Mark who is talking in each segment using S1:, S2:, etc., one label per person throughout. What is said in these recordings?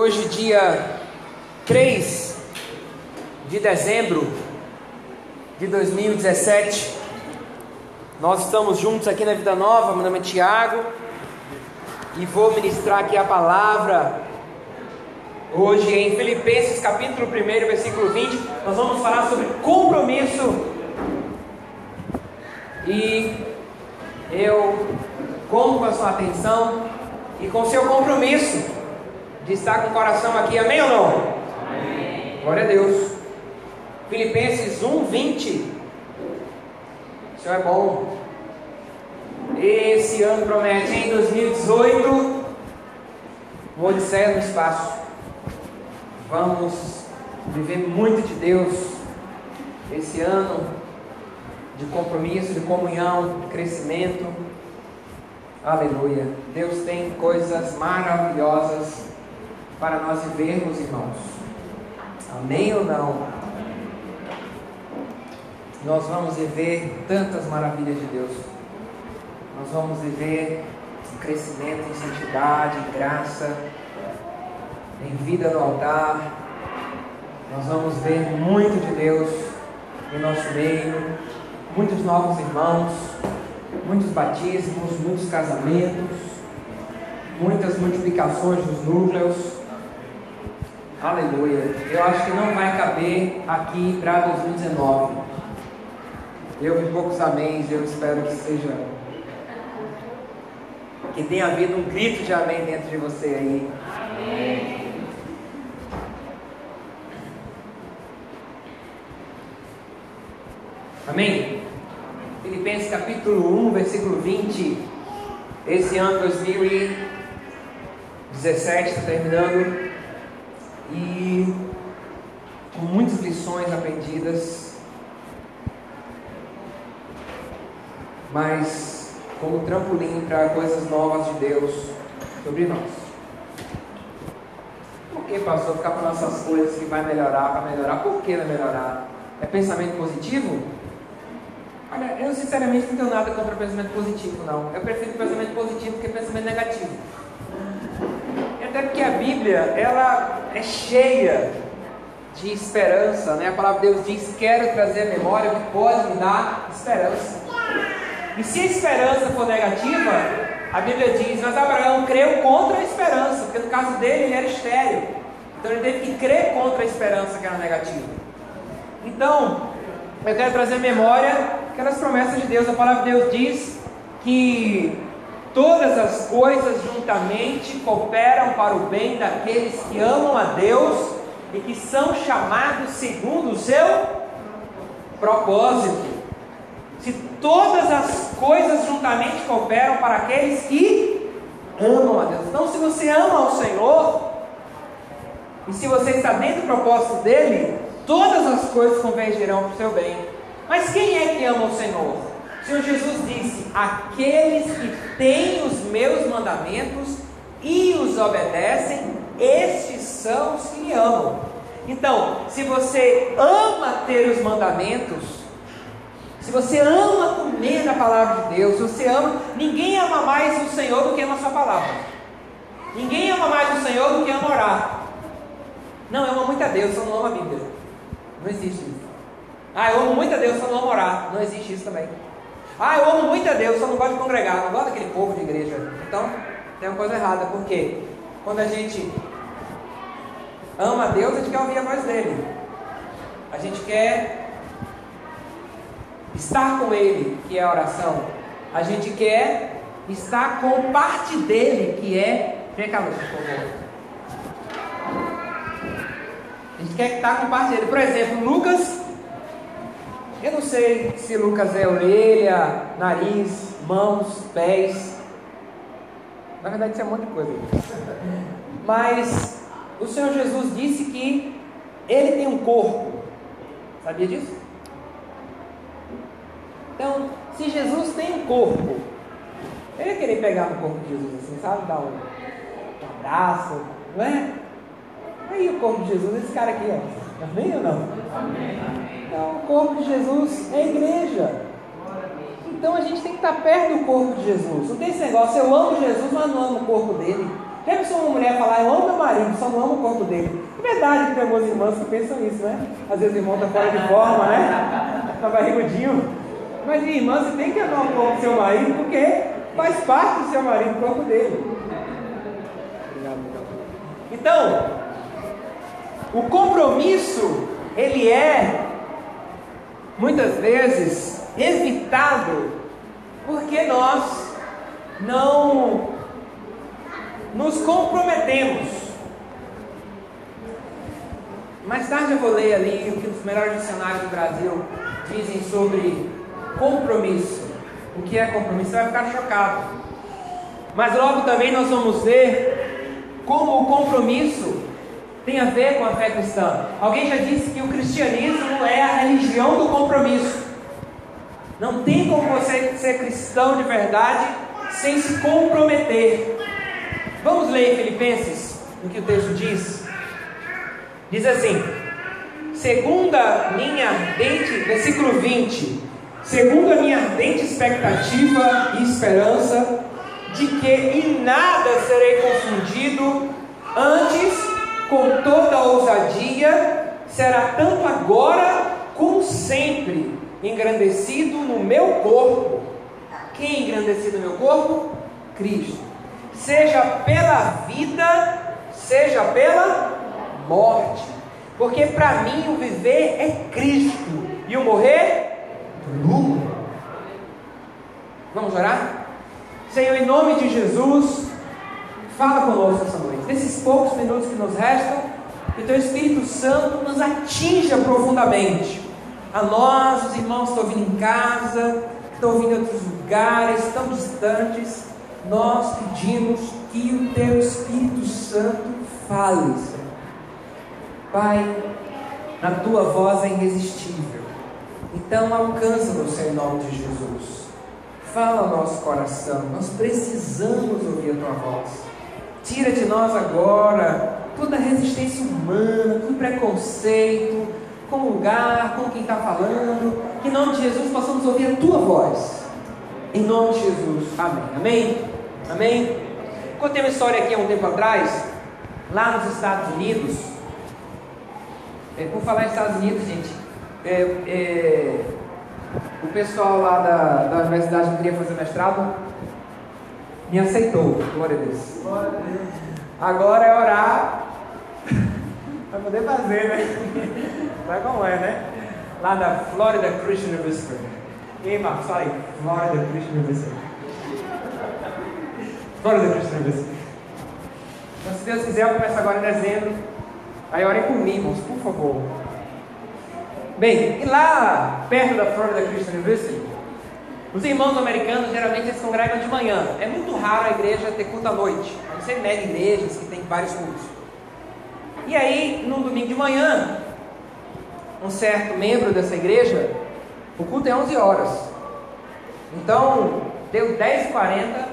S1: Hoje, dia 3 de dezembro de 2017, nós estamos juntos aqui na Vida Nova. Meu nome é Tiago e vou ministrar aqui a palavra. Hoje, em Filipenses capítulo 1, versículo 20, nós vamos falar sobre compromisso. E eu conto com a sua atenção e com seu compromisso de estar com o coração aqui, amém ou não? Amém. Glória a Deus. Filipenses 1, 20. O Senhor é bom. Esse ano promete, em 2018, o Odisseia no espaço. Vamos viver muito de Deus esse ano de compromisso, de comunhão, de crescimento. Aleluia. Deus tem coisas maravilhosas para nós vivermos, irmãos. Amém ou não? Nós vamos viver tantas maravilhas de Deus. Nós vamos viver em crescimento, em santidade, em graça, em vida no altar. Nós vamos ver muito de Deus em nosso meio, muitos novos irmãos, muitos batismos, muitos casamentos, muitas multiplicações dos núcleos Aleluia. Eu acho que não vai caber aqui para 2019. Eu vi poucos améns, eu espero que seja. Que tenha havido um grito de amém dentro de você aí. Amém. Amém? Filipenses capítulo 1, versículo 20. Esse ano 2017 está terminando e com muitas lições aprendidas, mas como trampolim para coisas novas de Deus sobre nós. Por que, pastor, ficar falando essas coisas que vai melhorar, para melhorar? Por que vai melhorar? É pensamento positivo? Olha, eu sinceramente não tenho nada contra pensamento positivo, não. Eu prefiro pensamento positivo que pensamento negativo. Até porque a Bíblia, ela é cheia de esperança, né? A palavra de Deus diz: Quero trazer a memória que pode me dar esperança. E se a esperança for negativa, a Bíblia diz: Mas Abraão creu contra a esperança, porque no caso dele ele era estéreo. Então ele teve que crer contra a esperança que era negativa. Então, eu quero trazer a memória aquelas promessas de Deus. A palavra de Deus diz que Todas as coisas juntamente cooperam para o bem daqueles que amam a Deus e que são chamados segundo o seu propósito. Se todas as coisas juntamente cooperam para aqueles que amam a Deus. Então, se você ama ao Senhor, e se você está dentro do propósito dele, todas as coisas convergirão para o seu bem. Mas quem é que ama o Senhor? Senhor Jesus disse: Aqueles que têm os meus mandamentos e os obedecem, estes são os que me amam. Então, se você ama ter os mandamentos, se você ama comer da palavra de Deus, você ama, ninguém ama mais o Senhor do que ama a sua palavra. Ninguém ama mais o Senhor do que ama orar. Não, eu amo muito a Deus, só não amo a Bíblia. Não existe isso. Ah, eu amo muito a Deus, só não amo orar. Não existe isso também. Ah, eu amo muito a Deus, só não gosto de congregar, não gosto daquele povo de igreja. Então, tem uma coisa errada, porque quando a gente ama a Deus, a gente quer ouvir a voz dele. A gente quer estar com ele, que é a oração. A gente quer estar com parte dele, que é. Vem por favor. A gente quer estar com parte dele. Por exemplo, Lucas eu não sei se Lucas é orelha, nariz, mãos, pés. Na verdade, isso é um monte de coisa. Mas o Senhor Jesus disse que ele tem um corpo. Sabia disso? Então, se Jesus tem um corpo, ele ia querer pegar no corpo de Jesus assim, sabe? Dar um, um abraço, não é? Aí o corpo de Jesus, esse cara aqui, ó. Amém ou não? Amém. Então, o corpo de Jesus é a igreja. Então a gente tem que estar perto do corpo de Jesus. Não tem esse negócio, eu amo Jesus, mas não amo o corpo dele. Deve ser uma mulher falar, eu amo meu marido, só não amo o corpo dele. É verdade que tem algumas irmãs que pensam isso, né? Às vezes o irmão está fora de forma, né? Está barrigudinho. Mas irmã, você tem que amar o corpo do seu marido, porque faz parte do seu marido, o corpo dele. Então, o compromisso, ele é, muitas vezes, evitado, porque nós não nos comprometemos. Mais tarde eu vou ler ali o que os melhores dicionários do Brasil dizem sobre compromisso. O que é compromisso? Você vai ficar chocado. Mas logo também nós vamos ver como o compromisso tem a ver com a fé cristã. Alguém já disse que o cristianismo é a religião do compromisso. Não tem como você ser cristão de verdade sem se comprometer. Vamos ler Filipenses, o que o texto diz. Diz assim: Segunda minha ardente, versículo 20, segundo a minha ardente expectativa e esperança, de que em nada serei confundido, antes, com toda ousadia, será tanto agora como sempre engrandecido no meu corpo. Quem engrandecido no meu corpo? Cristo seja pela vida, seja pela morte. Porque para mim o viver é Cristo e o morrer lucro. Vamos orar? Senhor, em nome de Jesus, fala conosco essa noite. Nesses poucos minutos que nos restam, que o Teu Espírito Santo nos atinja profundamente. A nós, os irmãos que estão ouvindo em casa, que estão ouvindo em outros lugares, tão distantes, nós pedimos que o teu Espírito Santo fale. Pai, a tua voz é irresistível. Então alcança-nos, em nome de Jesus. Fala ao nosso coração, nós precisamos ouvir a tua voz. Tira de nós agora toda resistência humana, todo preconceito, com o lugar, com quem está falando. Que em nome de Jesus possamos ouvir a tua voz. Em nome de Jesus. Amém. Amém. Amém? Contei uma história aqui há um tempo atrás, lá nos Estados Unidos. É, por falar em Estados Unidos, gente, é, é, o pessoal lá da, da universidade que queria fazer mestrado me aceitou, glória a Deus. Agora é orar para poder fazer, né? Sabe como é, né? Lá da Florida Christian University. Ei, Marcos, fala aí. Florida Christian University. Glória a Deus, Então, se Deus quiser, eu começo agora em dezembro. Aí orem comigo, por favor. Bem, e lá perto da Florida Christian University, os irmãos americanos geralmente eles congregam de manhã. É muito raro a igreja ter culto à noite. Não ser mega igrejas que tem vários cultos. E aí, no domingo de manhã, um certo membro dessa igreja, o culto é 11 horas. Então, deu 10h40,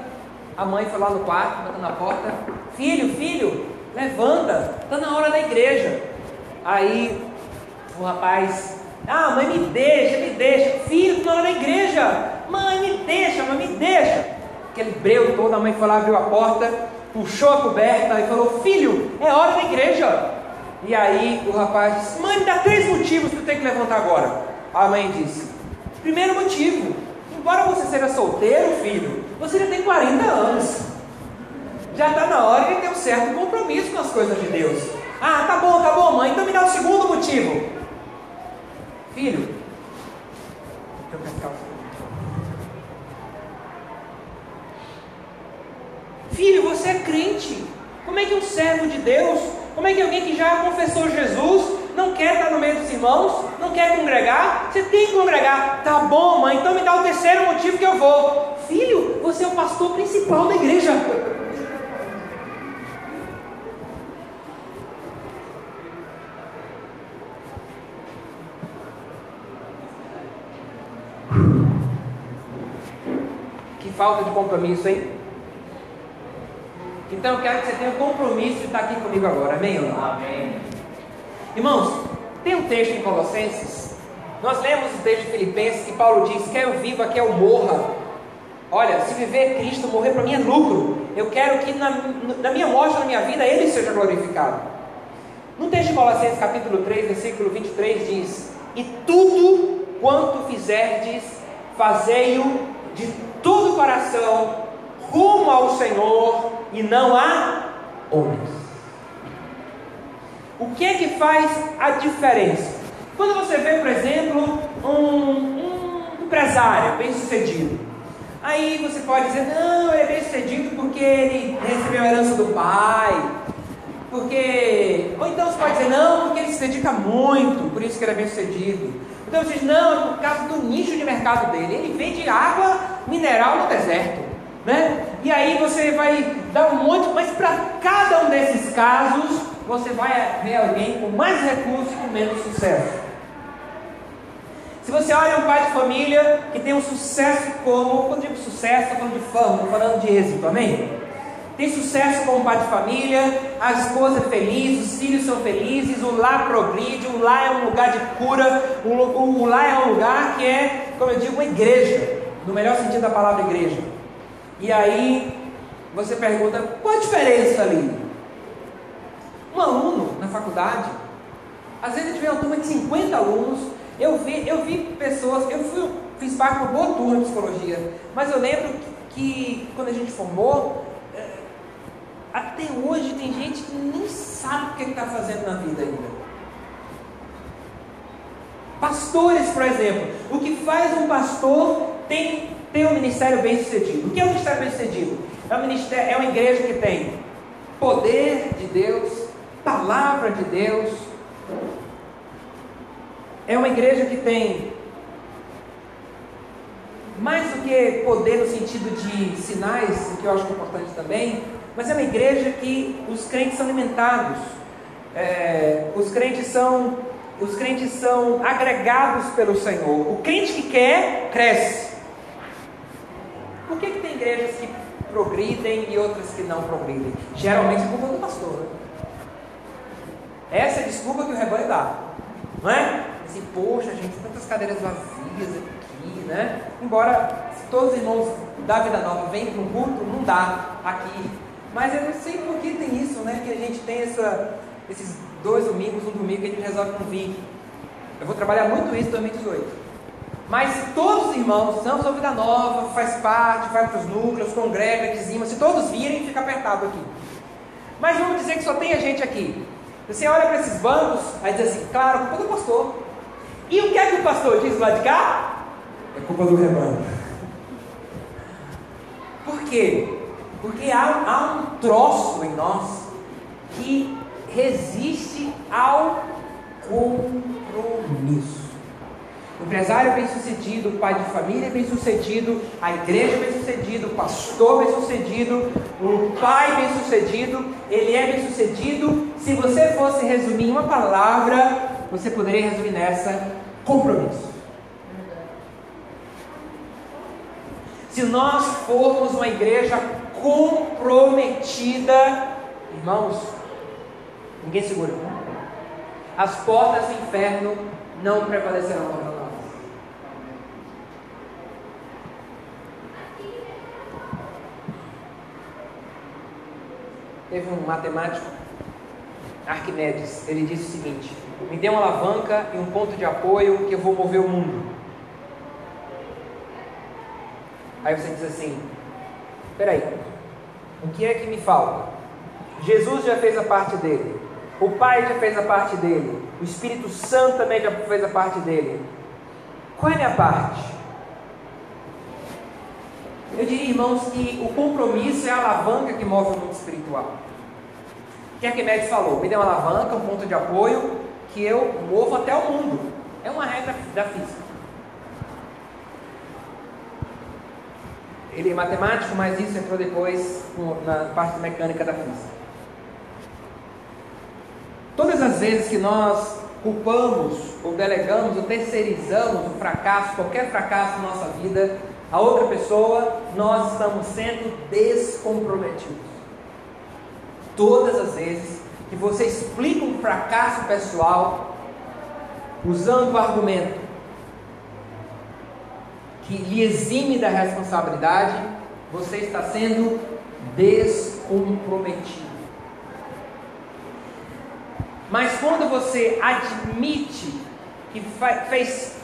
S1: a mãe foi lá no quarto, batendo na porta: Filho, filho, levanta, está na hora da igreja. Aí o rapaz: Ah, mãe, me deixa, me deixa. Filho, está na hora da igreja. Mãe, me deixa, mãe, me deixa. Aquele breu todo, a mãe foi lá, abriu a porta, puxou a coberta e falou: Filho, é hora da igreja. E aí o rapaz disse: Mãe, me dá três motivos que eu tenho que levantar agora. A mãe disse: Primeiro motivo, embora você seja solteiro, filho, você já tem 40 anos. Já está na hora de ter um certo compromisso com as coisas de Deus. Ah, tá bom, tá bom, mãe. Então me dá o segundo motivo. Filho, eu quero Filho, você é crente. Como é que um servo de Deus, como é que alguém que já confessou Jesus, não quer estar no meio dos irmãos, não quer congregar? Você tem que congregar. Tá bom, mãe, então me dá o terceiro motivo que eu vou. Filho, você é o pastor principal da igreja. Que falta de compromisso, hein? Então eu quero que você tenha o compromisso de estar aqui comigo agora, amém ou não? Amém. Irmãos, tem um texto em Colossenses, nós lemos o texto de Filipenses que Paulo diz: quer eu viva, quer eu morra. Olha, se viver é Cristo, morrer para mim é lucro. eu quero que na, na minha morte, na minha vida, Ele seja glorificado. No texto de Colossenses capítulo 3, versículo 23 diz: E tudo quanto fizerdes, fazei-o de todo o coração, rumo ao Senhor e não a homens. O que é que faz a diferença? Quando você vê, por exemplo, um, um empresário bem sucedido, aí você pode dizer, não, ele é bem sucedido porque ele recebeu a herança do pai, porque. Ou então você pode dizer, não, porque ele se dedica muito, por isso que ele é bem sucedido. Então você diz, não, é por causa do nicho de mercado dele. Ele vende água mineral no deserto. Né? E aí você vai dar um monte, mas para cada um desses casos, você vai ver alguém com mais recursos e com menos sucesso. Se você olha um pai de família que tem um sucesso como, quando digo sucesso, estou falando de fama, estou falando de êxito, amém? Tem sucesso como pai de família, a esposa é feliz, os filhos são felizes, o lar progride, o lar é um lugar de cura, o, o lar é um lugar que é, como eu digo, uma igreja, no melhor sentido da palavra igreja. E aí você pergunta, qual a diferença ali? Um aluno na faculdade, às vezes tiver uma turma de 50 alunos, eu vi, eu vi pessoas, eu fui, fiz parte de uma boa turma de psicologia, mas eu lembro que, que quando a gente formou, é, até hoje tem gente que nem sabe o que está fazendo na vida ainda. Pastores, por exemplo, o que faz um pastor tem, ter um ministério bem sucedido. O que é um ministério bem sucedido? É, um ministério, é uma igreja que tem poder de Deus, palavra de Deus, é uma igreja que tem mais do que poder no sentido de sinais, que eu acho importante também, mas é uma igreja que os crentes são alimentados, é, os crentes são os crentes são agregados pelo Senhor. O crente que quer cresce. Por que, que tem igrejas que progridem e outras que não progridem? Geralmente é culpa do pastor. Né? Essa é a desculpa que o rebanho dá, não é? assim, poxa, gente, tantas cadeiras vazias aqui, né? Embora se todos os irmãos da Vida Nova vêm para um culto, não dá aqui. Mas eu não sei por que tem isso, né? Que a gente tem essa, esses dois domingos, um domingo que a gente resolve não vir. Eu vou trabalhar muito isso em 2018. Mas se todos os irmãos, são da Vida Nova, faz parte, vai para os núcleos, congrega, dizima, se todos virem, fica apertado aqui. Mas vamos dizer que só tem a gente aqui. Você olha para esses bancos, aí diz assim, claro, culpa do pastor. E o que é que o pastor diz lá de cá?
S2: É culpa do rebanho.
S1: Por quê? Porque há, há um troço em nós que resiste ao compromisso. Empresário bem sucedido, pai de família bem sucedido, a igreja bem sucedido, o pastor bem sucedido, o pai bem sucedido, ele é bem sucedido. Se você fosse resumir em uma palavra, você poderia resumir nessa: compromisso. Se nós formos uma igreja comprometida, irmãos, ninguém segura. As portas do inferno não prevalecerão contra nós. Teve um matemático, Arquimedes, ele disse o seguinte: me dê uma alavanca e um ponto de apoio que eu vou mover o mundo. Aí você diz assim: peraí, o que é que me falta? Jesus já fez a parte dele, o Pai já fez a parte dele, o Espírito Santo também já fez a parte dele. Qual é a minha parte? Eu diria, irmãos, que o compromisso é a alavanca que move o mundo espiritual. Arquimedes falou? Me dê uma alavanca, um ponto de apoio que eu movo até o mundo. É uma regra da física. Ele é matemático, mas isso entrou depois na parte mecânica da física. Todas as vezes que nós culpamos, ou delegamos, ou terceirizamos o fracasso, qualquer fracasso na nossa vida, a outra pessoa, nós estamos sendo descomprometidos. Todas as vezes que você explica um fracasso pessoal usando o argumento que lhe exime da responsabilidade, você está sendo descomprometido. Mas quando você admite que fez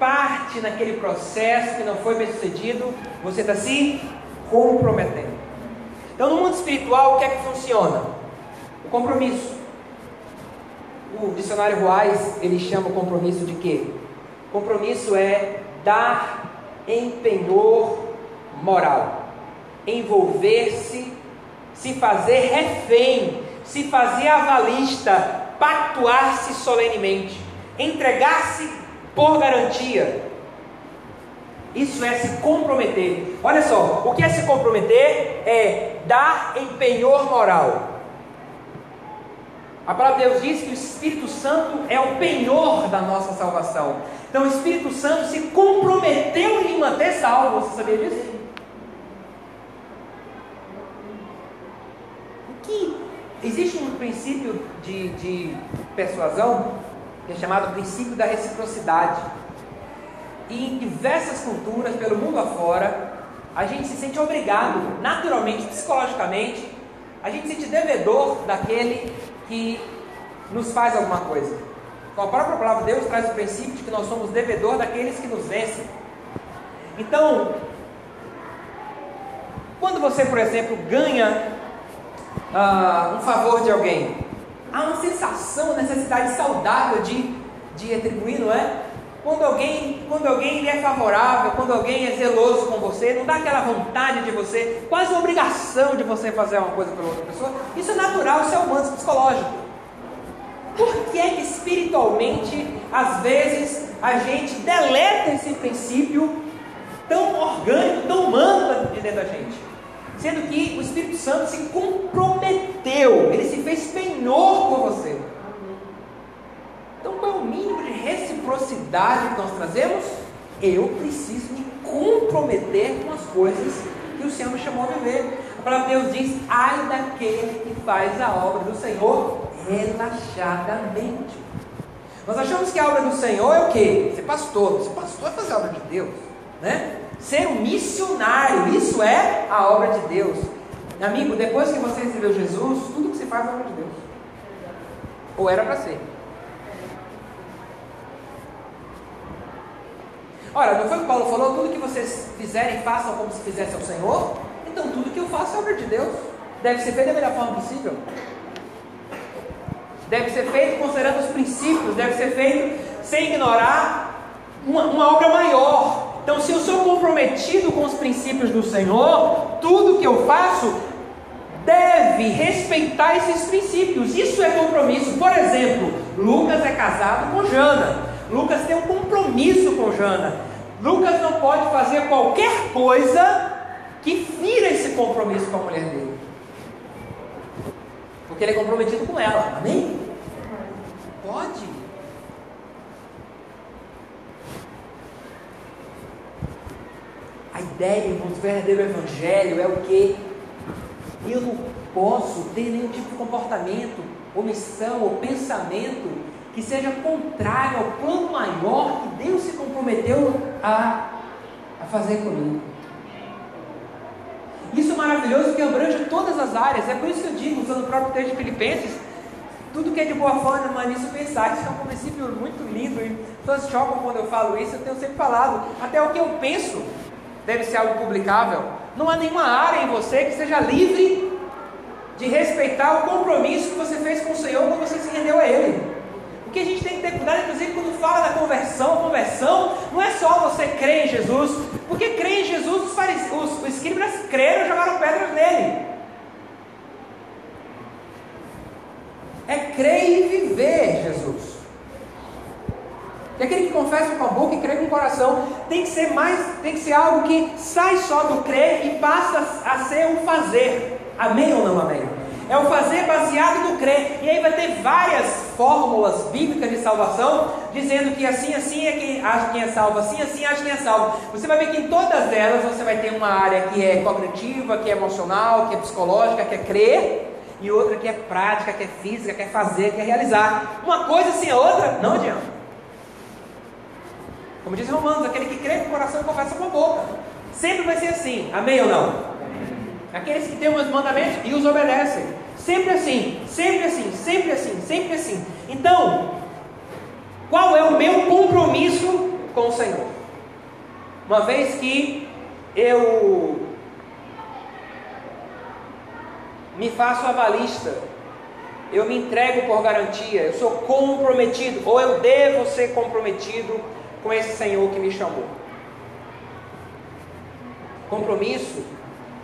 S1: parte naquele processo que não foi bem sucedido, você está se comprometendo. Então, no mundo espiritual, o que é que funciona? O compromisso. O dicionário Ruais, ele chama o compromisso de quê? Compromisso é dar empenhor moral, envolver-se, se fazer refém, se fazer avalista, pactuar-se solenemente, entregar-se por garantia. Isso é se comprometer. Olha só, o que é se comprometer? É dar empenhor moral. A palavra de Deus diz que o Espírito Santo é o penhor da nossa salvação. Então o Espírito Santo se comprometeu em manter salvo. Você sabia disso? Que existe um princípio de, de persuasão que é chamado princípio da reciprocidade. E em diversas culturas, pelo mundo afora, a gente se sente obrigado, naturalmente, psicologicamente, a gente se sente devedor daquele que nos faz alguma coisa. Com a própria palavra de Deus traz o princípio de que nós somos devedor daqueles que nos vencem. Então, quando você, por exemplo, ganha uh, um favor de alguém, há uma sensação, uma necessidade saudável de, de retribuir, não é? Quando alguém, quando alguém é favorável, quando alguém é zeloso com você, não dá aquela vontade de você, quase uma obrigação de você fazer uma coisa pela outra pessoa. Isso é natural, isso é humano, isso é psicológico. Por que é que espiritualmente, às vezes, a gente deleta esse princípio tão orgânico, tão humano de dentro da gente? Sendo que o Espírito Santo se comprometeu, ele se fez penhor por você. Então, qual é o mínimo de reciprocidade que nós trazemos? Eu preciso me comprometer com as coisas que o Senhor me chamou a viver. A palavra de Deus diz: ai daquele que faz a obra do Senhor relaxadamente. Nós achamos que a obra do Senhor é o quê? Ser pastor. Ser pastor é fazer a obra de Deus, né? Ser um missionário, isso é a obra de Deus. Amigo, depois que você recebeu Jesus, tudo que você faz é obra de Deus. Ou era para ser. Ora, não foi o que Paulo falou? Tudo que vocês fizerem, façam como se fizesse ao Senhor. Então, tudo que eu faço é obra de Deus. Deve ser feito da melhor forma possível. Deve ser feito considerando os princípios. Deve ser feito sem ignorar uma, uma obra maior. Então, se eu sou comprometido com os princípios do Senhor, tudo que eu faço deve respeitar esses princípios. Isso é compromisso. Por exemplo, Lucas é casado com Jana. Lucas tem um compromisso com Jana. Lucas não pode fazer qualquer coisa que fira esse compromisso com a mulher dele. Porque ele é comprometido com ela. Amém? Pode. Ideia, do verdadeiro evangelho é o que? Eu não posso ter nenhum tipo de comportamento, omissão ou pensamento que seja contrário ao plano maior que Deus se comprometeu a, a fazer comigo. Isso é maravilhoso que abrange todas as áreas. É por isso que eu digo, usando o próprio texto de Filipenses, tudo que é de boa forma nisso pensar. Isso é um princípio muito lindo. E pessoas chocam quando eu falo isso. Eu tenho sempre falado. Até o que eu penso deve ser algo publicável. Não há nenhuma área em você que seja livre de respeitar o compromisso que você fez com o Senhor quando você se rendeu a Ele. O que a gente tem que ter cuidado, inclusive, quando fala da conversão, conversão não é só você crer em Jesus, porque crer em Jesus, os, fariseus, os, os escribas creram e jogaram pedras nele. É crer e viver Jesus. E aquele que confessa com a boca e crê com o coração tem que ser mais, tem que ser algo que sai só do crer e passa a ser um fazer. Amém ou não amém? É o fazer baseado no crer. E aí vai ter várias fórmulas bíblicas de salvação, dizendo que assim, assim é quem acha quem é salvo, assim, assim acha quem é salvo. Você vai ver que em todas elas você vai ter uma área que é cognitiva, que é emocional, que é psicológica, que é crer, e outra que é prática, que é física, que é fazer, que é realizar. Uma coisa sem a outra, não adianta. Como diz Romanos, aquele que crê com o coração e confessa com a boca. Sempre vai ser assim. Amém ou não? Aqueles que têm os mandamentos e os obedecem. Sempre assim, sempre assim, sempre assim, sempre assim. Então, qual é o meu compromisso com o Senhor? Uma vez que eu me faço avalista, eu me entrego por garantia, eu sou comprometido, ou eu devo ser comprometido com esse Senhor que me chamou. Compromisso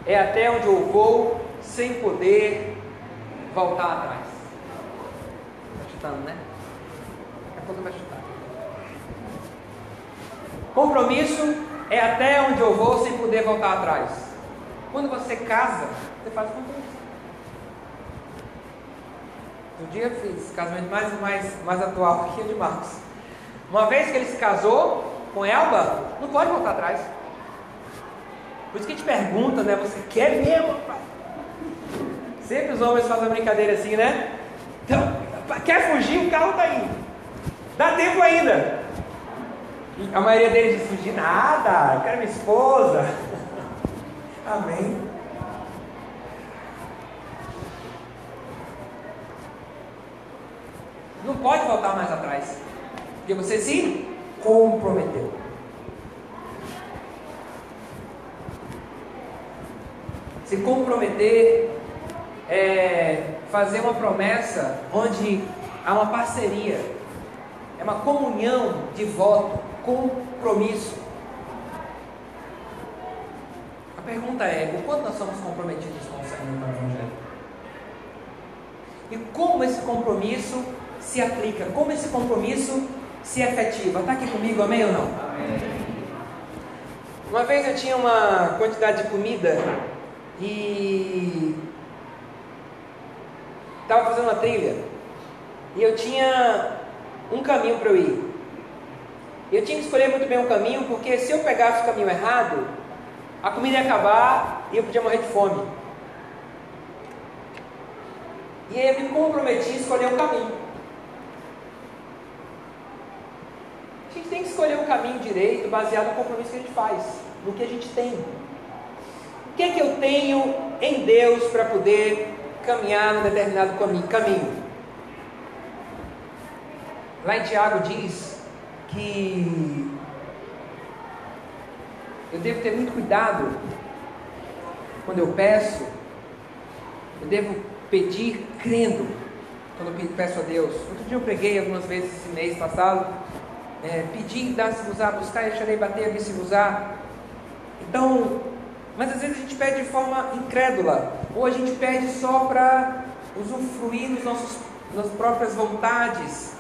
S1: é até onde eu vou sem poder voltar atrás. Está chutando, né? A pouco vai chutar. Compromisso é até onde eu vou sem poder voltar atrás. Quando você casa, você faz compromisso. Um dia eu fiz casamento mais, mais, mais atual que o de Marcos. Uma vez que ele se casou com Elba, não pode voltar atrás. Por isso que gente pergunta, né? Você quer mesmo? Sempre os homens fazem a brincadeira assim, né? Então, quer fugir, o carro está indo. Dá tempo ainda. E a maioria deles diz: fugir nada, quero minha esposa. Amém. Não pode voltar mais atrás. Porque você se comprometeu. Se comprometer é fazer uma promessa onde há uma parceria, é uma comunhão de voto, compromisso. A pergunta é: o quanto nós somos comprometidos com o Senhor no Evangelho? E como esse compromisso se aplica? Como esse compromisso se efetiva? Está aqui comigo, amém ou não? Amém. Uma vez eu tinha uma quantidade de comida e estava fazendo uma trilha e eu tinha um caminho para eu ir. Eu tinha que escolher muito bem o caminho, porque se eu pegasse o caminho errado, a comida ia acabar e eu podia morrer de fome. E aí eu me comprometi a escolher um caminho. A gente tem que escolher um caminho direito, baseado no compromisso que a gente faz, no que a gente tem. O que é que eu tenho em Deus para poder caminhar num determinado caminho? Lá em Tiago diz que eu devo ter muito cuidado quando eu peço, eu devo pedir crendo quando eu peço a Deus. Outro dia eu preguei algumas vezes esse mês passado, é, pedir, dar-se usar, buscar, acharei, bater, abrir-se usar. Então, mas às vezes a gente pede de forma incrédula, ou a gente pede só para usufruir dos nossos, das próprias vontades,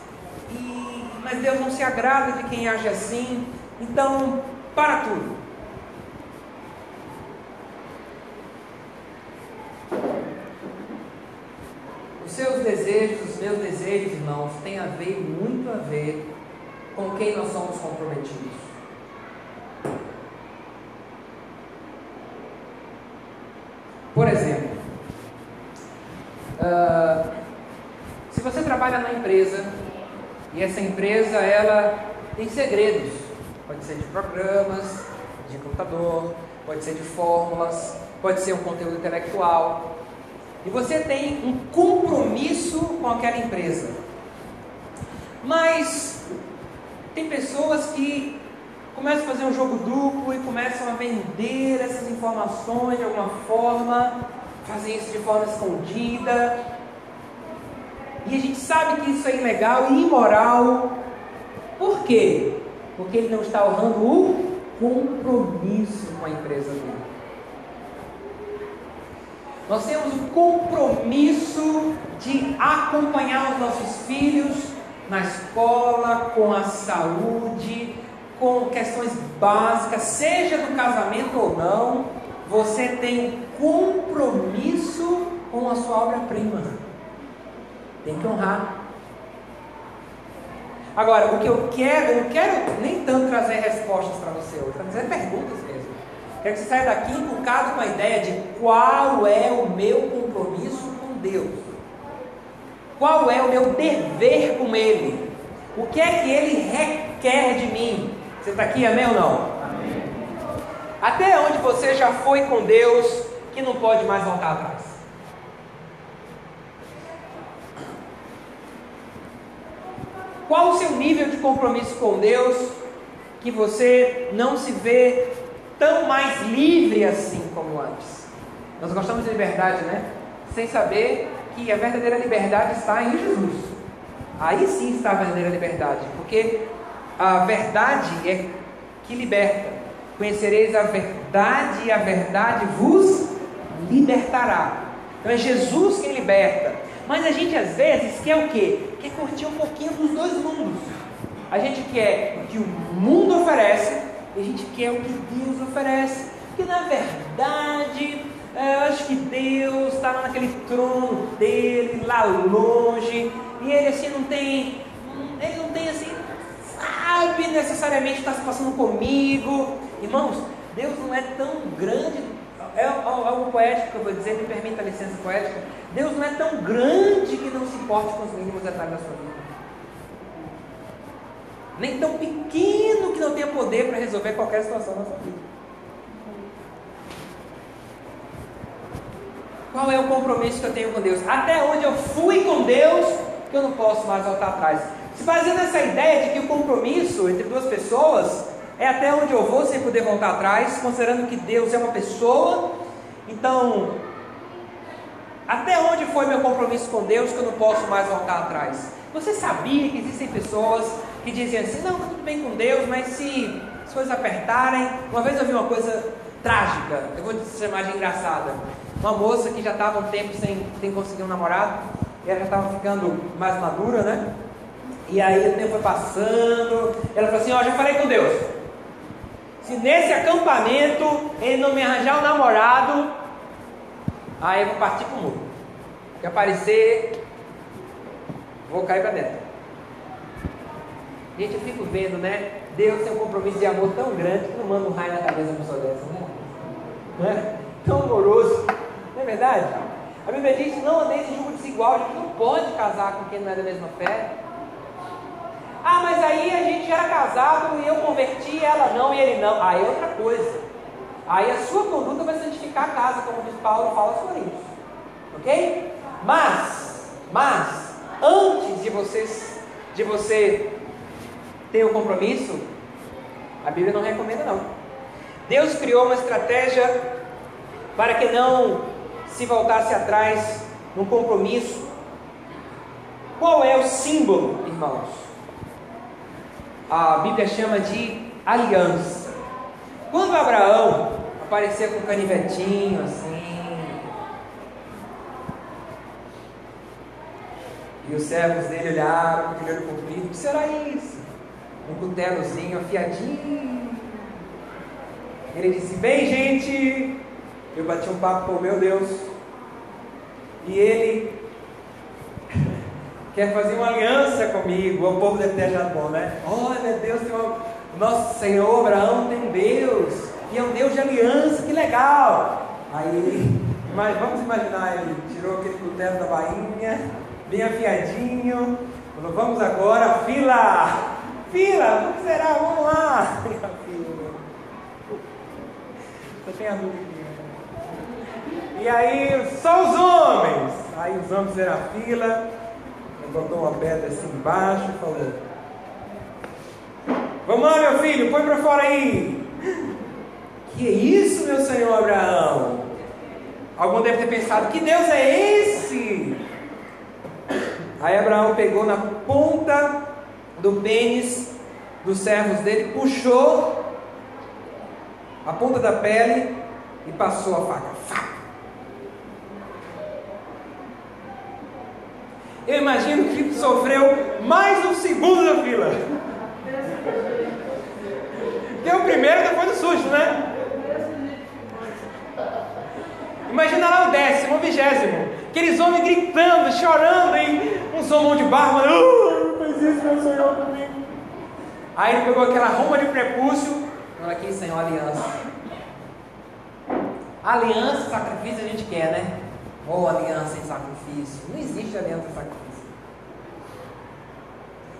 S1: e, mas Deus não se agrada de quem age assim, então, para tudo. Os seus desejos, os meus desejos, irmãos, têm a ver, muito a ver, com quem nós somos comprometidos. Por exemplo, uh, se você trabalha na empresa e essa empresa ela tem segredos, pode ser de programas, de computador, pode ser de fórmulas, pode ser um conteúdo intelectual, e você tem um compromisso com aquela empresa. Mas tem pessoas que começam a fazer um jogo duplo e começam a vender essas informações de alguma forma, fazem isso de forma escondida. E a gente sabe que isso é ilegal e imoral. Por quê? Porque ele não está honrando o compromisso com a empresa dele. Nós temos o compromisso de acompanhar os nossos filhos na escola, com a saúde, com questões básicas, seja do casamento ou não, você tem compromisso com a sua obra-prima. Tem que honrar. Agora, o que eu quero, eu não quero nem tanto trazer respostas para você hoje, trazer perguntas mesmo. Quero que você saia daqui encucado com a ideia de qual é o meu compromisso com Deus. Qual é o meu dever com Ele? O que é que Ele requer de mim? Você está aqui, amém ou não? Amém. Até onde você já foi com Deus que não pode mais voltar atrás? Qual o seu nível de compromisso com Deus que você não se vê tão mais livre assim como antes? Nós gostamos de liberdade, né? Sem saber que a verdadeira liberdade está em Jesus. Aí sim está a verdadeira liberdade, porque a verdade é que liberta. Conhecereis a verdade e a verdade vos libertará. Então é Jesus quem liberta. Mas a gente às vezes quer o quê? Quer curtir um pouquinho dos dois mundos. A gente quer o que o mundo oferece e a gente quer o que Deus oferece. Porque na verdade, eu acho que Deus está naquele trono dele, lá longe, e ele assim não tem, ele não tem assim, sabe necessariamente está se passando comigo. Irmãos, Deus não é tão grande, é algo poético que eu vou dizer, me permita a licença poética. Deus não é tão grande que não se importe com os mínimos detalhes da sua vida. Nem tão pequeno que não tenha poder para resolver qualquer situação na sua vida. Qual é o compromisso que eu tenho com Deus? Até onde eu fui com Deus, que eu não posso mais voltar atrás. Se baseando nessa ideia de que o compromisso entre duas pessoas é até onde eu vou sem poder voltar atrás, considerando que Deus é uma pessoa, então, até onde foi meu compromisso com Deus que eu não posso mais voltar atrás? Você sabia que existem pessoas que dizem assim: não, tudo bem com Deus, mas se as coisas apertarem. Uma vez eu vi uma coisa trágica, eu vou chamar de engraçada. Uma moça que já estava um tempo sem, sem conseguir um namorado, e ela já estava ficando mais madura, né? E aí o tempo foi passando, ela falou assim: Ó, já falei com Deus. Se nesse acampamento ele não me arranjar um namorado, aí eu vou partir pro muro. Se aparecer, vou cair para dentro. Gente, eu fico vendo, né? Deus tem um compromisso de amor tão grande que não manda um raio na cabeça da pessoa dessa, né? É? Tão amoroso. Não é verdade? A Bíblia diz: não andeis em julgo desigual, a gente não pode casar com quem não é da mesma fé. Ah, mas aí a gente era casado e eu converti, ela não e ele não. Aí é outra coisa. Aí a sua conduta vai santificar a casa, como diz Paulo fala aos Coríntios. Ok? Mas, mas, antes de vocês, de você ter um compromisso, a Bíblia não recomenda não. Deus criou uma estratégia para que não se voltasse atrás no compromisso. Qual é o símbolo, irmãos? A Bíblia chama de aliança. Quando Abraão aparecia com um canivetinho assim, e os servos dele olharam com o olho comprido, o que será isso? Um cutelozinho afiadinho. Ele disse: Bem, gente, eu bati um papo com meu Deus e ele quer fazer uma aliança comigo. O povo deve ter achado bom, né? Olha, Deus tem uma... Nosso Senhor Abraão tem Deus e é um Deus de aliança, que legal. Aí, mas vamos imaginar, ele tirou aquele cutelo da bainha, bem afiadinho, falou: Vamos agora, fila, fila, o que será? Vamos lá. Você tem a dúvida? E aí, só os homens. Aí os homens fizeram a fila, botou uma pedra assim embaixo e falou: Vamos lá, meu filho, põe para fora aí. Que é isso, meu senhor Abraão? Algum deve ter pensado: Que Deus é esse? Aí Abraão pegou na ponta do pênis dos servos dele, puxou a ponta da pele e passou a faca. Eu imagino que sofreu mais um segundo da fila. Porque o primeiro depois do susto, né? Imagina lá o décimo, o vigésimo. Aqueles homens gritando, chorando, e uns homens de barba, oh, faz isso, meu Senhor, comigo. Aí ele pegou aquela roupa de prepúcio, olha aqui, Senhor, aliança. Aliança, sacrifício a gente quer, né? Ou aliança em sacrifício. Não existe aliança em sacrifício.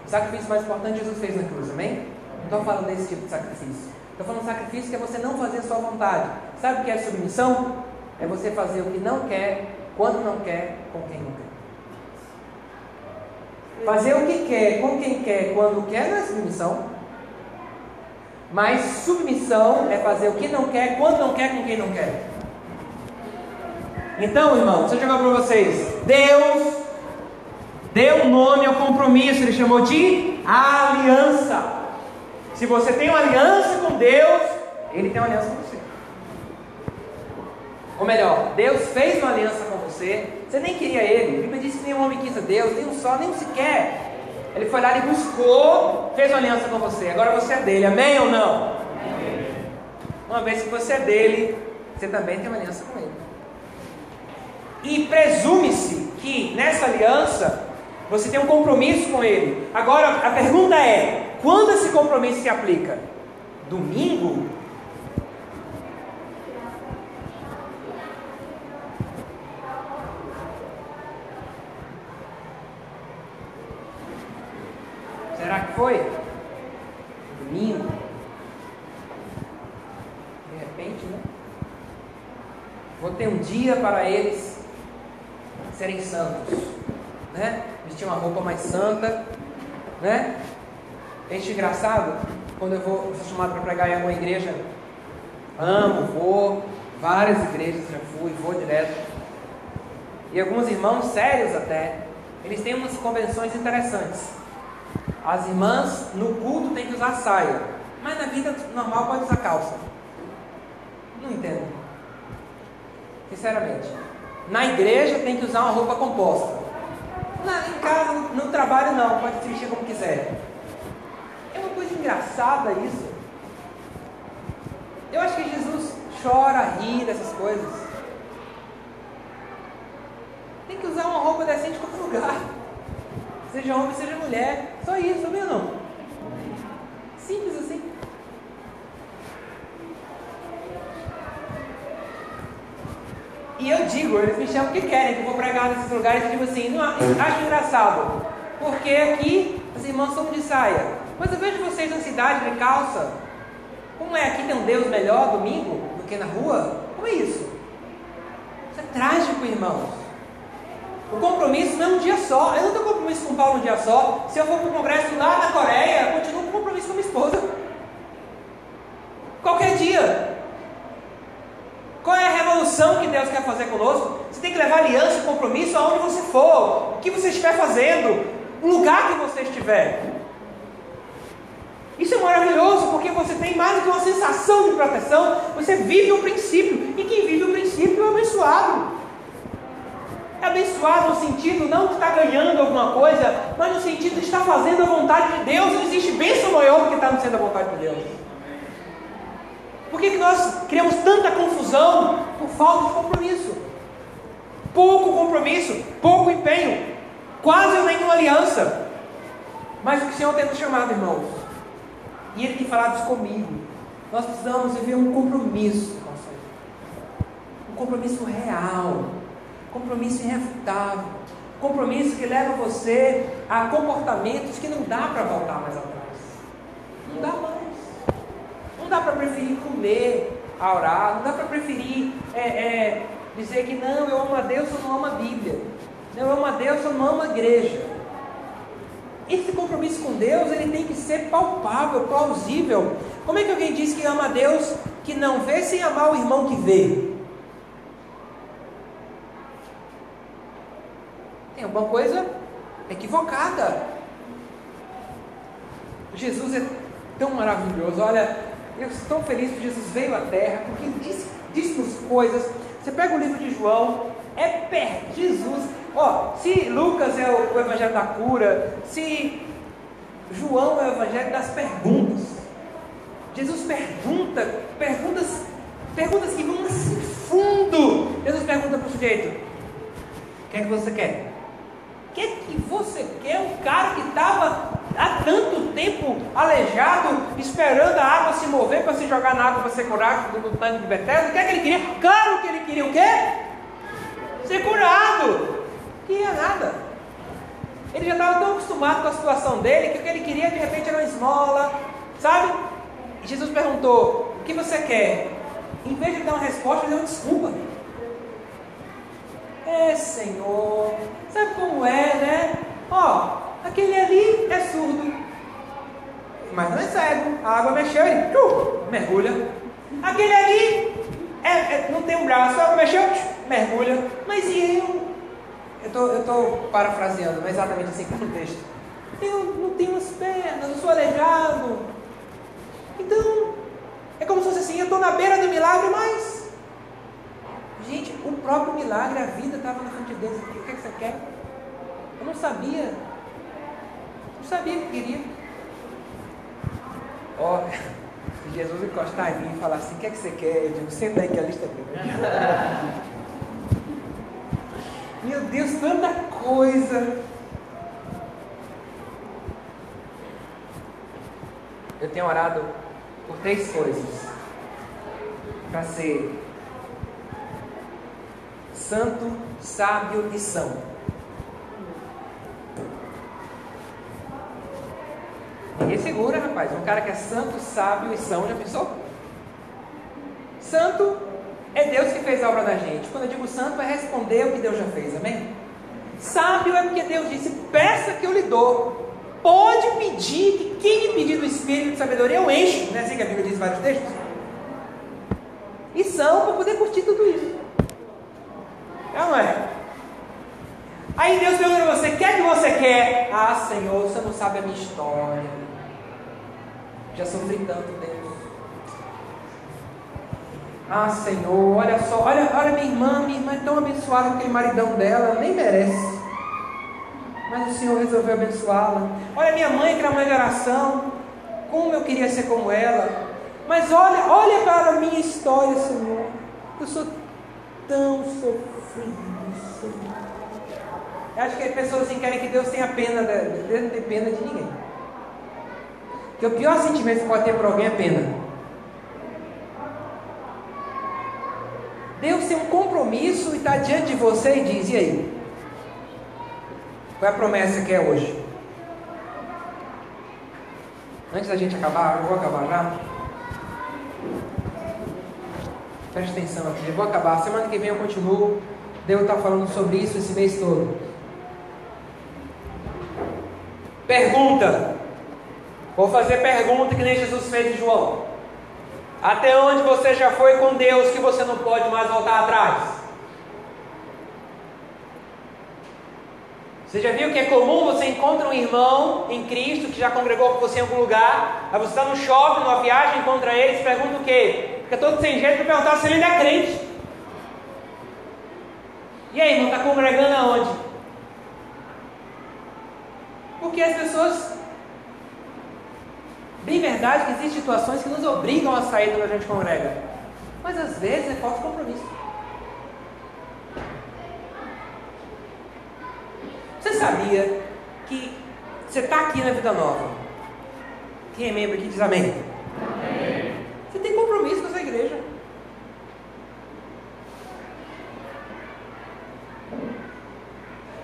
S1: O sacrifício mais importante Jesus fez na cruz, amém? Não estou falando desse tipo de sacrifício. Estou falando de sacrifício que é você não fazer a sua vontade. Sabe o que é submissão? é você fazer o que não quer, quando não quer, com quem não quer. Fazer o que quer, com quem quer, quando quer, não é submissão. Mas submissão é fazer o que não quer, quando não quer, com quem não quer. Então, irmão, deixa eu jogar para vocês. Deus deu nome ao compromisso, ele chamou de aliança. Se você tem uma aliança com Deus, ele tem uma aliança com você. Ou melhor, Deus fez uma aliança com você, você nem queria ele. A Bíblia diz que nenhum homem quis a Deus, nem um só, nem um sequer. Ele foi lá e buscou, fez uma aliança com você. Agora você é dele, amém ou não? Amém. Uma vez que você é dele, você também tem uma aliança com ele. E presume-se que nessa aliança você tem um compromisso com ele. Agora a pergunta é: quando esse compromisso se aplica? Domingo? Será que foi? Domingo? De repente, né? Vou ter um dia para eles serem santos, né? Vestir uma roupa mais santa, né? Gente engraçado, quando eu vou, sou chamado para pregar em alguma igreja, amo, vou, várias igrejas já fui, vou direto. E alguns irmãos sérios até, eles têm umas convenções interessantes. As irmãs no culto têm que usar saia, mas na vida normal pode usar calça. Não entendo. Sinceramente. Na igreja tem que usar uma roupa composta. Na, em casa, no trabalho não, pode se vestir como quiser. É uma coisa engraçada isso. Eu acho que Jesus chora, ri dessas coisas. Tem que usar uma roupa decente em qualquer lugar. Seja homem, seja mulher. Só isso, sabia não? Simples assim. E eu digo, eles me chamam porque querem, que eu vou pregar nesses lugares e digo assim, não, acho engraçado, porque aqui as irmãs são de saia, mas eu vejo vocês na cidade de calça. Como é aqui tem um Deus melhor domingo do que na rua? Como é isso? Isso é trágico, irmãos. O compromisso não é um dia só. Eu não tenho compromisso com o Paulo um dia só. Se eu for para o congresso lá na Coreia, eu continuo com compromisso com minha esposa. Qualquer dia. Qual é a revolução que Deus quer fazer conosco? Você tem que levar aliança e compromisso aonde você for, o que você estiver fazendo, o lugar que você estiver. Isso é maravilhoso porque você tem mais do que uma sensação de proteção, você vive o princípio, e quem vive o princípio é abençoado. É abençoado no sentido não de estar ganhando alguma coisa, mas no sentido de estar fazendo a vontade de Deus. Não existe bênção maior do que estar sendo a vontade de Deus. Por que, que nós criamos tanta confusão por falta de compromisso? Pouco compromisso, pouco empenho, quase nenhuma aliança. Mas o que o Senhor tem nos chamado, irmãos, e Ele tem falado isso comigo, nós precisamos viver um compromisso com o. Um compromisso real compromisso irrefutável, compromisso que leva você a comportamentos que não dá para voltar mais atrás. Não dá mais. Não dá para preferir comer, a orar, não dá para preferir é, é, dizer que não, eu amo a Deus, eu não amo a Bíblia. Não, eu amo a Deus, eu não amo a igreja. Esse compromisso com Deus, ele tem que ser palpável, plausível. Como é que alguém diz que ama a Deus que não vê sem amar o irmão que vê? Tem alguma coisa equivocada. Jesus é tão maravilhoso. Olha, eu estou feliz que Jesus veio à Terra, porque disse, disse-nos coisas. Você pega o livro de João, é perto. Jesus, ó, se Lucas é o, o evangelho da cura, se João é o evangelho das perguntas. Jesus pergunta, perguntas, perguntas que vão assim fundo. Jesus pergunta para o sujeito: O que é que você quer? Que que você quer? Um cara que estava há tanto tempo aleijado, esperando a água se mover para se jogar na água para ser curado do tanque de Bethesda. O que é que ele queria? Claro que ele queria o quê? Ser curado. Queria nada. Ele já estava tão acostumado com a situação dele que o que ele queria de repente era uma esmola, sabe? E Jesus perguntou: O que você quer? Em vez de dar uma resposta, ele deu uma desculpa. É, Senhor, sabe como é, né? Ó, aquele ali é surdo, mas não é cego. A água mexeu, ele uh, mergulha. Aquele ali é, é, não tem um braço, a água mexeu, mergulha. Mas e eu? Eu tô, estou parafraseando, não é exatamente assim como o texto. Eu não tenho as pernas, eu sou aleijado. Então, é como se fosse assim, eu estou na beira do milagre, mas. Gente, o próprio milagre, a vida estava na frente de Deus. O que, é que você quer? Eu não sabia. Não sabia o que queria. Ó, oh, se Jesus encostar em mim e falar assim, o que é que você quer? Eu digo, senta aí que a lista é minha. Meu Deus, tanta coisa. Eu tenho orado por três coisas. Para ser santo, sábio e são. Ninguém segura, rapaz. Um cara que é santo, sábio e são, já pensou? Santo é Deus que fez a obra da gente. Quando eu digo santo, é responder o que Deus já fez, amém? Sábio é porque Deus disse: peça que eu lhe dou. Pode pedir, que quem lhe pedir do Espírito de sabedoria eu encho. Não é assim que a Bíblia diz vários textos? E são para poder curtir tudo isso. É ou não é? Aí Deus pergunta para você: quer que você quer? Ah, Senhor, você não sabe a minha história. Já sofri tanto, Deus. Ah, Senhor, olha só, olha, olha minha irmã, minha irmã é tão abençoada com aquele maridão dela, ela nem merece. Mas o Senhor resolveu abençoá-la. Olha minha mãe, que era mãe de oração, como eu queria ser como ela. Mas olha, olha para a minha história, Senhor. Eu sou tão sofrido. Eu acho que as pessoas assim querem que Deus tenha pena, Deus não tem pena de ninguém. Porque o pior sentimento que pode ter por alguém é pena. Deus tem um compromisso e está diante de você e diz: e aí? Qual é a promessa que é hoje? Antes da gente acabar, eu vou acabar já. Preste atenção aqui, eu vou acabar. Semana que vem eu continuo. Deus está falando sobre isso esse mês todo. Pergunta. Vou fazer pergunta que nem Jesus fez de João. Até onde você já foi com Deus que você não pode mais voltar atrás? Você já viu que é comum você encontra um irmão em Cristo que já congregou com você em algum lugar, aí você está no shopping, numa viagem, encontra ele, se pergunta o quê? Fica todo sem jeito para perguntar se ele ainda é crente. E aí, não está congregando aonde? Porque as pessoas Bem verdade que existem situações que nos obrigam a sair quando a gente congrega. Mas às vezes é falta de compromisso. Você sabia que você está aqui na vida nova? Quem é membro aqui diz amém. Você tem compromisso com essa igreja.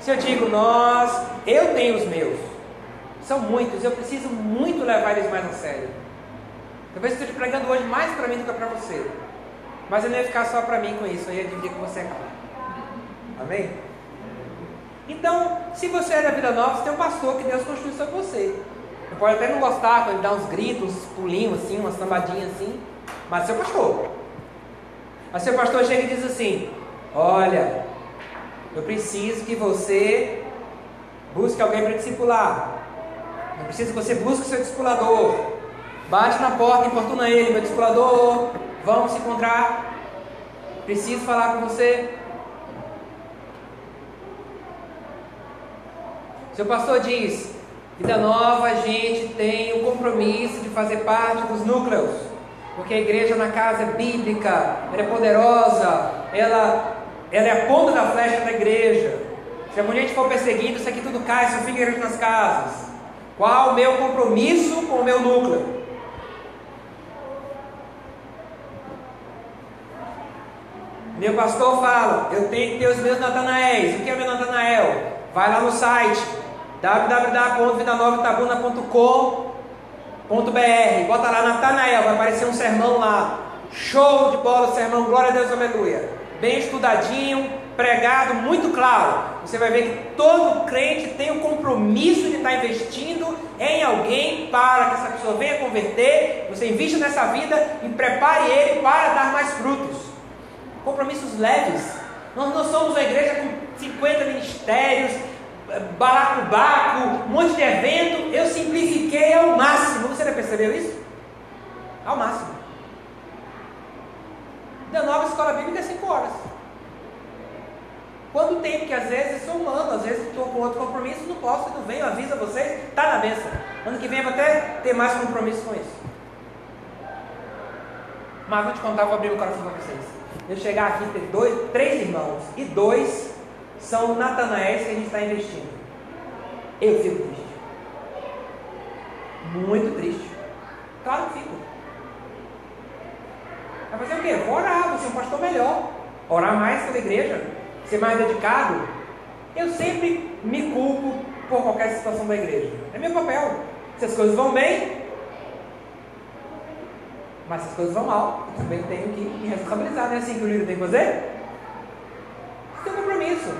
S1: Se eu digo nós, eu tenho os meus. São muitos, eu preciso muito levar eles mais a sério. Talvez eu esteja pregando hoje mais para mim do que para você. Mas eu não ia ficar só para mim com isso, eu ia dividir com você. Amém? Então, se você é da vida nova, você tem um pastor que Deus construiu sobre você. Você pode até não gostar quando ele dá uns gritos, uns pulinhos assim, umas sambadinhas assim, mas seu pastor. Mas seu pastor chega e diz assim: Olha, eu preciso que você busque alguém para discipular. Eu preciso que você busque o seu discipulador. Bate na porta, importuna ele, meu discipulador. Vamos se encontrar. Preciso falar com você. Seu pastor diz: Vida nova, a gente tem o compromisso de fazer parte dos núcleos. Porque a igreja na casa é bíblica, ela é poderosa, ela, ela é a ponta da flecha da igreja. Se a mulher for perseguida, isso aqui tudo cai, só fica nas casas. Qual o meu compromisso com o meu núcleo? Meu pastor fala, eu tenho que ter os meus Natanaéis. O que é meu Natanael? Vai lá no site www.vidanovaitabuna.com.br Bota lá Natanael, vai aparecer um sermão lá. Show de bola, sermão, glória a Deus, aleluia. Bem estudadinho, pregado muito claro, você vai ver que todo crente tem o compromisso de estar investindo em alguém para que essa pessoa venha converter. Você invista nessa vida e prepare ele para dar mais frutos. Compromissos leves. Nós não somos uma igreja com 50 ministérios, balacobaco, um monte de evento. Eu simplifiquei ao máximo. Você já percebeu isso? Ao máximo. Da nova escola bíblica é 5 horas. Quando tem, porque às vezes sou humano, às vezes estou com outro compromisso, não posso, não venho, avisa vocês, está na mesa. Ano que vem eu vou até ter mais compromisso com isso. Mas vou te contar, vou abrir o coração para vocês. Eu chegar aqui ter dois, três irmãos e dois são Natanaéis que a gente está investindo. Eu fico triste. Muito triste. Claro que fico. Vai fazer o quê? Vou orar, vou ser um pastor melhor. Orar mais pela igreja. Ser mais dedicado. Eu sempre me culpo por qualquer situação da igreja. É meu papel. Se as coisas vão bem, mas se as coisas vão mal, eu também tenho que me responsabilizar. Não é assim que o líder tem que fazer? Tem um compromisso.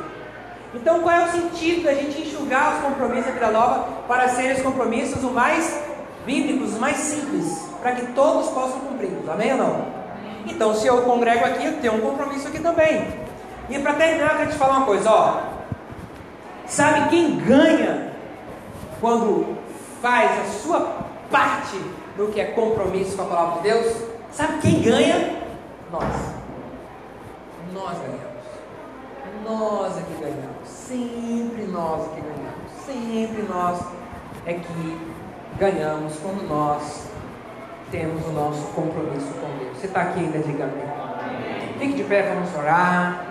S1: Então, qual é o sentido da gente enxugar os compromissos da vida nova para serem os compromissos os mais bíblicos, os mais simples, para que todos possam cumpri-los? Amém ou não? Então, se eu congrego aqui, eu tenho um compromisso aqui também. E para terminar, eu quero te falar uma coisa, ó. Sabe quem ganha quando faz a sua parte do que é compromisso com a palavra de Deus? Sabe quem ganha? Nós. Nós ganhamos. Nós é que ganhamos. Sempre nós é que ganhamos. Sempre nós é que ganhamos quando nós temos o nosso compromisso com Deus. Você está aqui ainda, diga amém. Fique de pé, vamos orar.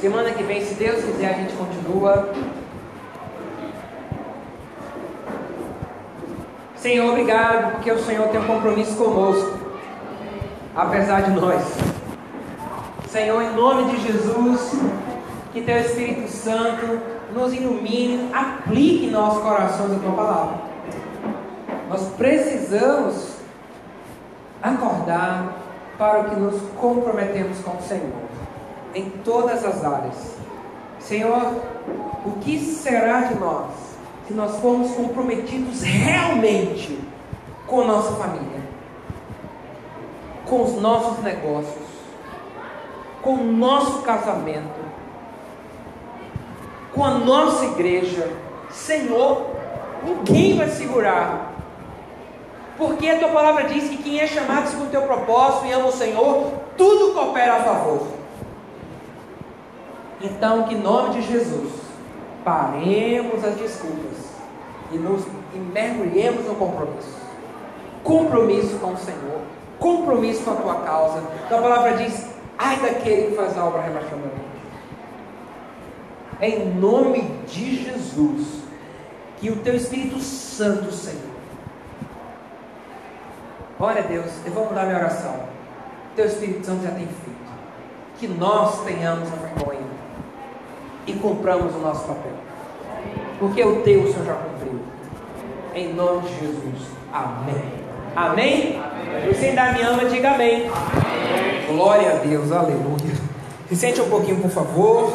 S1: Semana que vem, se Deus quiser, a gente continua. Senhor, obrigado, porque o Senhor tem um compromisso conosco, apesar de nós. Senhor, em nome de Jesus, que Teu Espírito Santo nos ilumine, aplique em nossos corações a Tua palavra. Nós precisamos acordar para o que nos comprometemos com o Senhor, em todas as áreas. Senhor, o que será de nós se nós formos comprometidos realmente com nossa família, com os nossos negócios, com o nosso casamento, com a nossa igreja? Senhor, ninguém vai segurar porque a tua palavra diz que quem é chamado segundo o teu propósito e ama o Senhor, tudo coopera a favor. Então, que em nome de Jesus, paremos as desculpas e nos e mergulhemos no compromisso. Compromisso com o Senhor, compromisso com a tua causa. Tua palavra diz: ai daquele que faz a obra relaxadamente. É em nome de Jesus que o teu Espírito Santo, Senhor, Glória a Deus, eu vou mudar minha oração. Teu Espírito Santo já tem feito. Que nós tenhamos a vergonha e cumpramos o nosso papel. Porque o teu o Senhor já cumpriu. Em nome de Jesus. Amém. Amém? amém. Você ainda me ama, diga amém. amém. Glória a Deus, aleluia. Se sente um pouquinho, por favor.